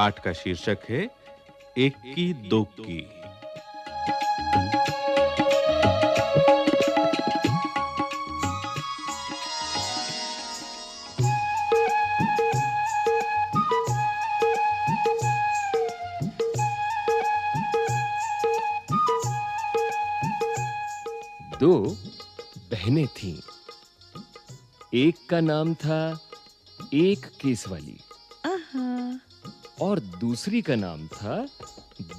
पाठ का शीर्षक है एक की दो की। दो बहनें थीं। एक का नाम था एक केस वाली और दूसरी का नाम था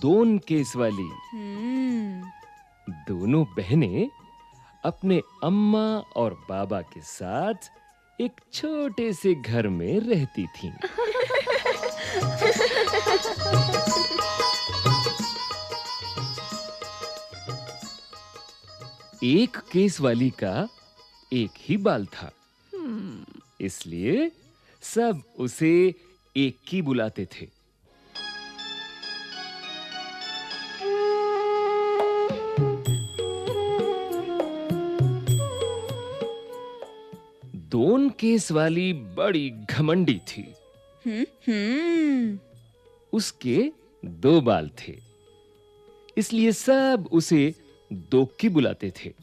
दोन केस वाली हम्म। दोनों बहनें अपने अम्मा और बाबा के साथ एक छोटे से घर में रहती थीं। एक केस वाली का एक ही बाल था। हम्म। इसलिए सब उसे एक की बुलाते थे। दोन केस वाली बड़ी घमंडी थी। हम्म हम्म। उसके दो बाल थे। इसलिए सब उसे दो की बुलाते थे।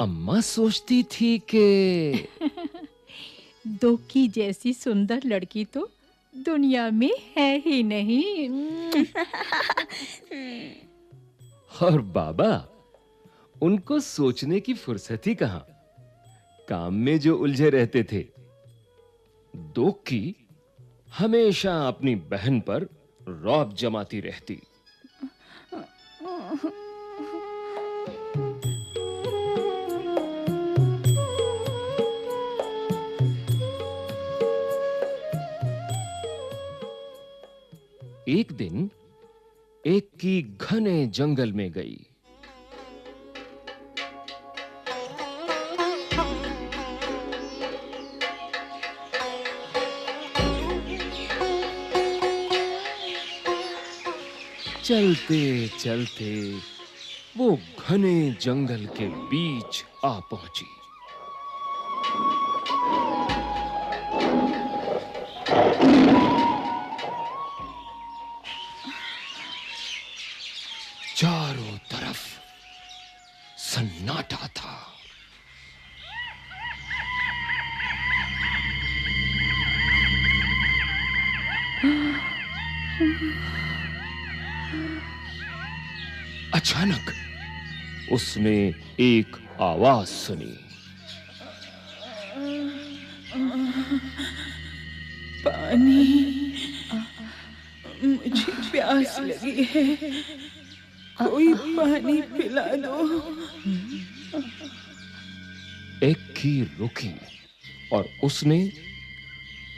अम्मा सोचती थी कि दो की जैसी सुंदर लड़की तो दुनिया में है ही नहीं। और बाबा उनको सोचने की फुर्सत ही कहाँ? काम में जो उलझे रहते थे। दो की हमेशा अपनी बहन पर रौब जमाती रहती। एक दिन एक की घने जंगल में गई। चलते चलते वो घने जंगल के बीच आ पहुँची। सन्नाटा था। अचानक उसने एक आवाज़ सुनी। पानी मुझे प्यास लगी है। कोई पानी पिला दो एक की रुकी और उसने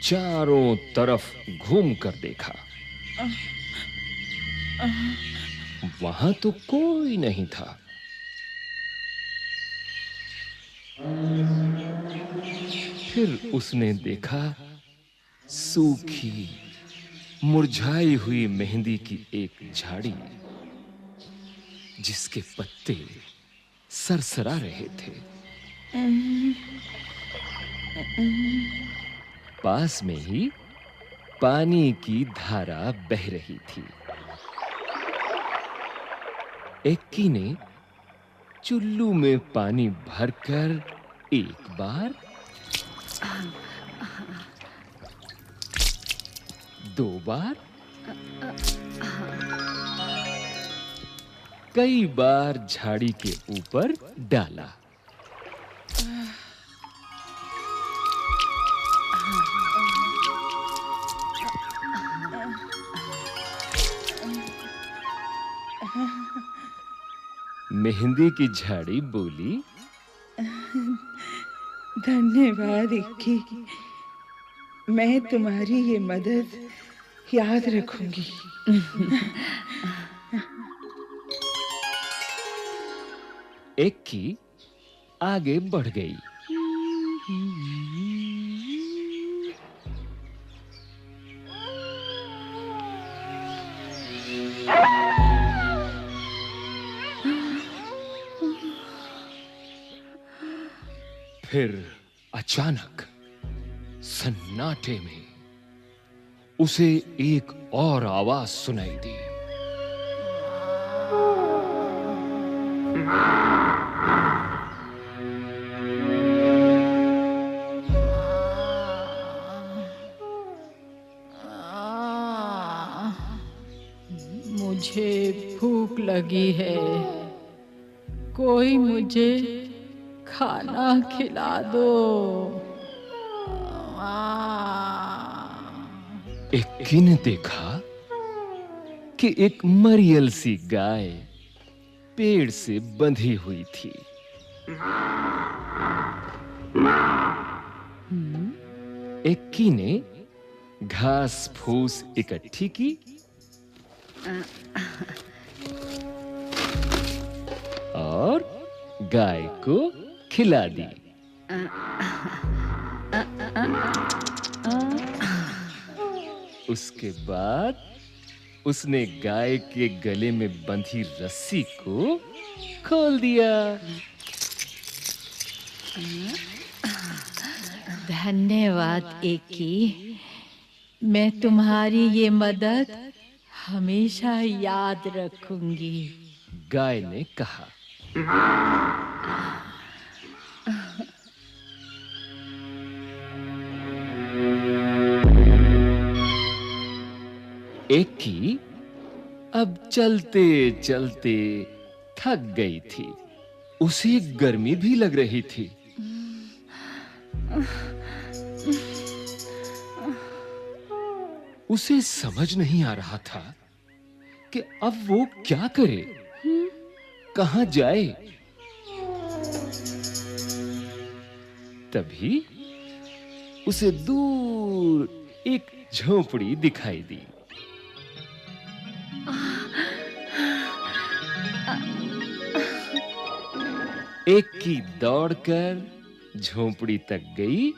चारों तरफ़ घूम कर देखा। वहाँ तो कोई नहीं था। फिर उसने देखा सूखी, मुरझाई हुई मेहंदी की एक झाड़ी। जिसके पत्ते सरसरा रहे थे। पास में ही पानी की धारा बह रही थी। एक्की ने चुल्लू में पानी भरकर एक बार दो बार कई बार झाड़ी के ऊपर डाला। मेहंदी की झाड़ी बोली। धन्यवाद, इक्की। मैं तुम्हारी ये मदद याद रखूँगी। एक की आगे बढ़ गई। फिर अचानक सन्नाटे में उसे एक और आवाज़ सुनाई दी। लगी है। कोई मुझे खाना खिला दो। एक्की ने देखा कि एक मरियल सी गाय पेड़ से बंधी हुई थी? एक्की ने घास फूस इकट्ठी की? और गाय को खिला दी। उसके बाद उसने गाय के गले में बंधी रस्सी को खोल दिया। धन्यवाद एकी। मैं तुम्हारी ये मदद हमेशा याद रखूँगी। गाय ने कहा एकी अब चलते चलते थक गई थी। उसे गर्मी भी लग रही थी। उसे समझ नहीं आ रहा था कि अब वो क्या करे। कहाँ जाए? तभी उसे दूर एक झोपड़ी दिखाई दी। एक की दौड़कर झोपड़ी तक गई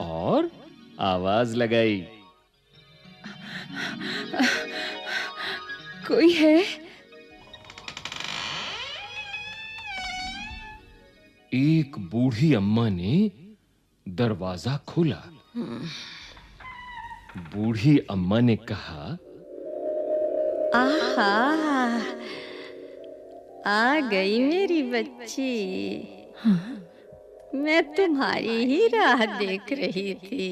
और आवाज़ लगाई। कोई है? एक बूढ़ी अम्मा ने दरवाज़ा खोला। बूढ़ी अम्मा ने कहा आहा आ गई मेरी बच्ची। मैं तुम्हारी ही राह देख रही थी।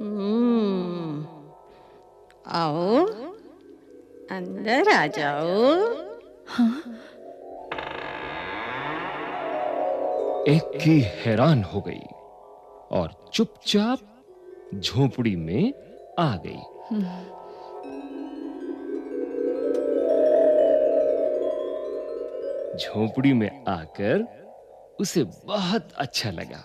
हम्म, आओ अंदर आ जाओ। एक की हैरान हो गई और चुपचाप झोपड़ी में आ गई। झोपड़ी में आकर उसे बहुत अच्छा लगा।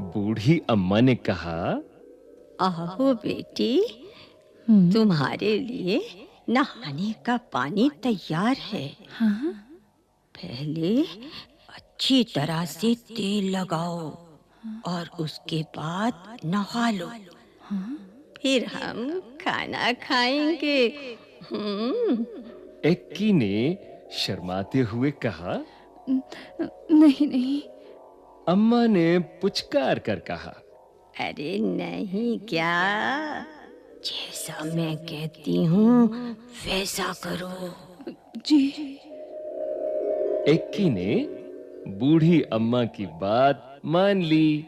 बूढ़ी अम्मा ने कहा आओ बेटी तुम्हारे लिए नहाने का पानी तैयार है। पहले अच्छी तरह से तेल लगाओ और उसके बाद नहा लो। फिर हम खाना खाएँगे। हम्म। एक्की ने शर्माते हुए कहा नहीं नहीं। अम्मा ने पुचकार कर कहा अरे नहीं क्या? जैसा मैं कहती हूँ वैसा करो। जी। एक्की ने बूढ़ी अम्मा की बात मान ली।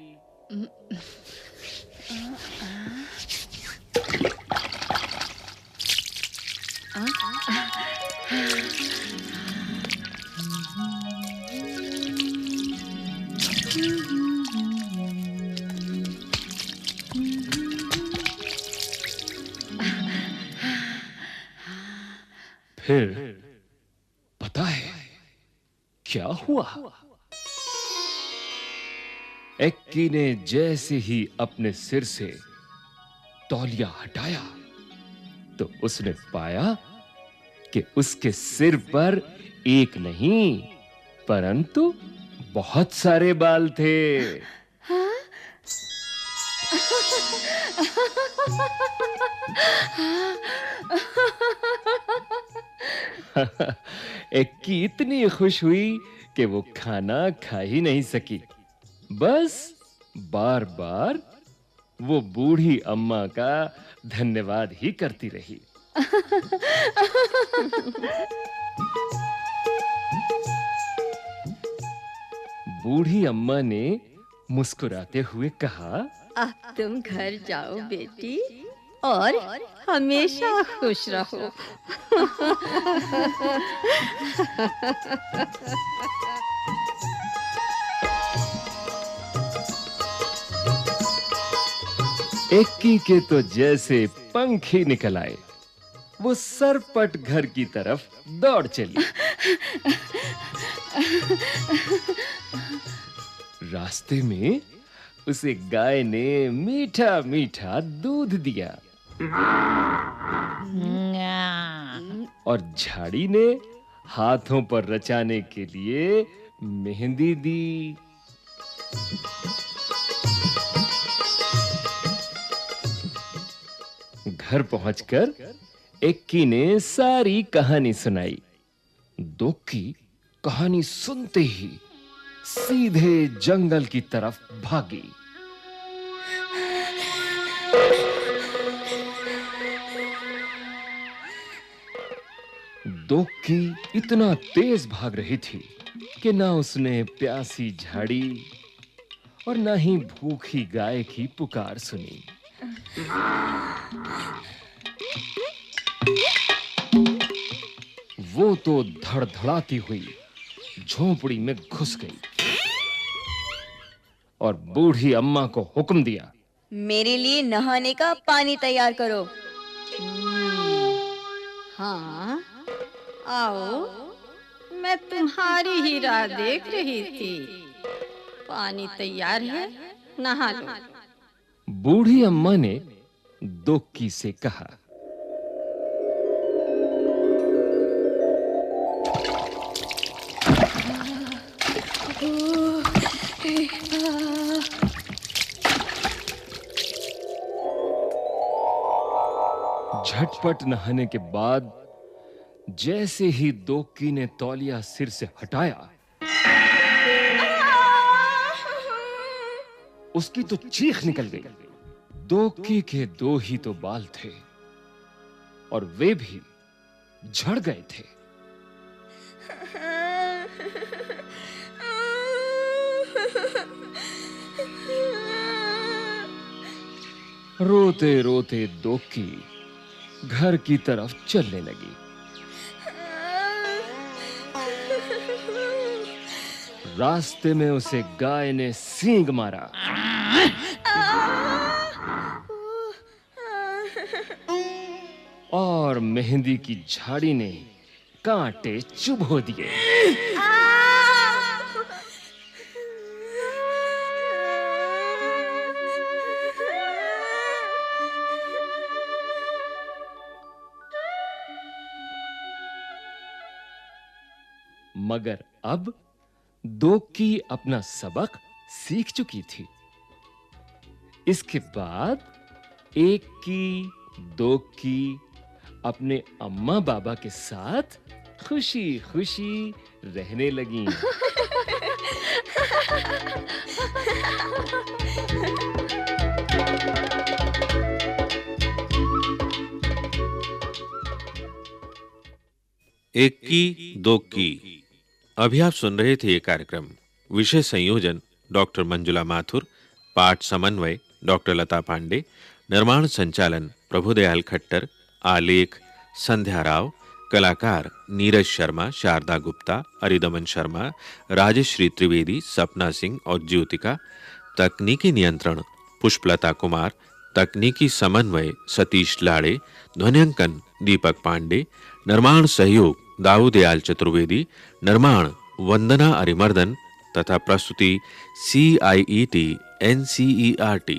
फिर पता है क्या हुआ? एक्की ने जैसे ही अपने सिर से तौलिया हटाया तो उसने पाया कि उसके सिर पर एक नहीं, परंतु बहुत सारे बाल थे। एक्की इतनी खुश हुई कि वो खाना खा ही नहीं सकी। बस बार-बार वो बूढ़ी अम्मा का धन्यवाद ही करती रही। बूढ़ी अम्मा ने मुस्कुराते हुए कहा, अब तुम घर जाओ बेटी। और हमेशा खुश रहो। एक्की के तो जैसे पंख ही निकल आए। वो सरपट घर की तरफ़ दौड़ चली। रास्ते में उसे गाय ने मीठा मीठा दूध दिया। और झाड़ी ने हाथों पर रचाने के लिए मेहंदी दी। घर पहुंचकर एक्की ने सारी कहानी सुनाई। दोक्की कहानी सुनते ही सीधे जंगल की तरफ़ भागी। दोक्की इतना तेज भाग रही थी कि ना उसने प्यासी झाड़ी और ना ही भूखी गाय की पुकार सुनी। वो तो धड़धड़ाती हुई झोंपड़ी में घुस गई और बूढ़ी अम्मा को हुक्म दिया। मेरे लिए नहाने का पानी तैयार करो। हाँ आओ, मैं तुम्हारी ही राह देख रही थी। पानी तैयार है, नहा लो। बूढ़ी अम्मा ने दोक्की से कहा, झटपट नहाने के बाद जैसे ही दोकी ने तौलिया सिर से हटाया, उसकी तो चीख निकल गई। दोक्की के दो ही तो बाल थे और वे भी झड़ गए थे। रोते रोते दोकी घर की तरफ़ चलने लगी। रास्ते में उसे गाय ने सींग मारा। और मेहंदी की झाड़ी ने कांटे चुभो दिए। मगर अब दोक्की अपना सबक सीख चुकी थी। इसके बाद एक की, दो की, अपने अम्मा बाबा के साथ खुशी खुशी रहने लगी। एक की, दो की। अभी आप सुन रहे थे ये कार्यक्रम। विषय संयोजन, डॉक्टर मंजुला माथुर, पाठ समन्वय, डॉक्टर लता पांडे, निर्माण संचालन, प्रभुदयाल खट्टर, आलेख, संध्या राव, कलाकार नीरज शर्मा, शारदा गुप्ता, अरिदमन शर्मा, राजश्री त्रिवेदी, सपना सिंह और ज्योतिका, तकनीकी नियंत्रण पुष्पलता कुमार, तकनीकी समन्वय सतीश लाड़े, ध्वनियांकन दीपक पांडे, निर्माण सहयोग दाऊदयाल चतुर्वेदी निर्माण वंदना अरिमर्दन तथा प्रस्तुति C I E T N C E R T